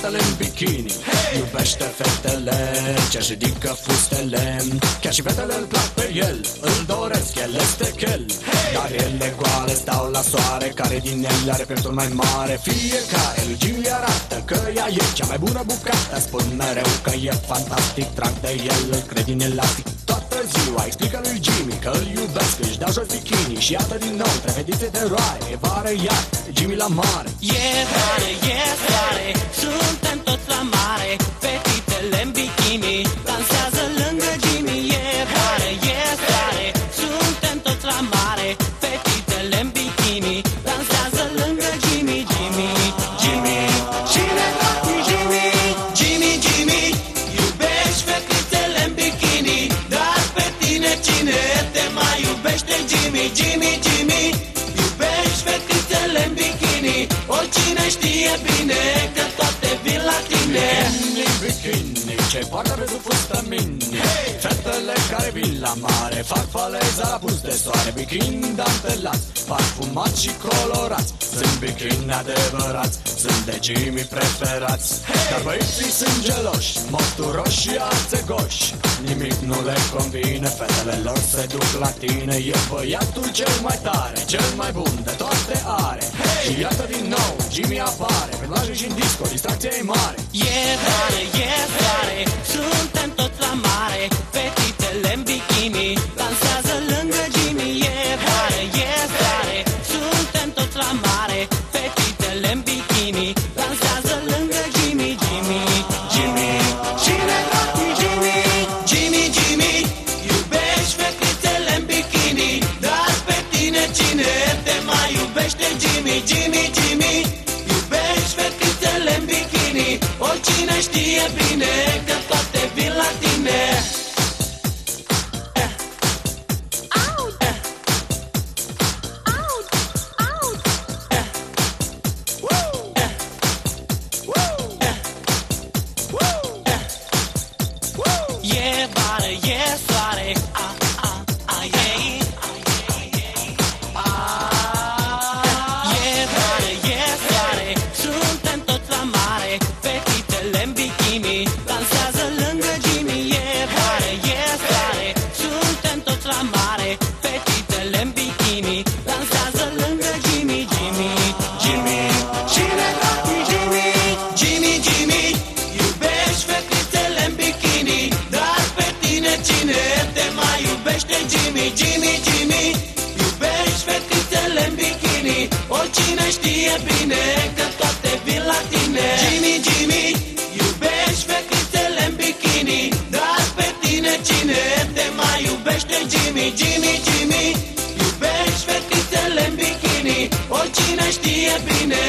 fetele în bikini. Hey! Iubește fetele ce ridică fustele. Chiar și fetele îl plac pe el Îl doresc, el este chel. Hey! Dar ele goale stau la soare Care din ele are pieptul mai mare. Fiecare lui arată că ea e cea mai bună bucată. Spun mereu că e fantastic Trag de el, îl cred din elastic. Toată ziua. Explică lui Jimmy Că îl iubesc, își dau jos bikini Și iată din nou, trei fetițe de roare E vară iar, Jimmy la mare. E soare, e soare Suntem toți la mare. Fetitele în bikini Dansează lângă Jimmy. E soare, e soare Suntem toți la mare. Fetitele în bikini Dansează Jimmy, Jimmy Iubești fetițele în bikini. Oricine știe bine că Bikini, bikini, ce poartă pe sub fustă mini. Fetele care vin la mare Fac faleza la pus de soare Bikini dantelați, parfumați și colorați. Sunt bikini adevărați Sunt de Jimmy preferați. Dar băieții sunt geloși Mofturoși și arțegoși. Nimic nu le convine Fetele lor se duc la tine. E băiatul cel mai tare Cel mai bun de toate are. Și iată din nou Jimmy apare. Pe plaje și în disco Distracția e mare. E soare, e soare Suntem toți la mare Fetitele Oricine știe bine că toate vin la tine. Jimmy, Jimmy Iubești fetițele în bikini. Dar pe tine cine te mai iubește Jimmy, Jimmy, Jimmy Iubești fetițele în bikini. Oricine știe bine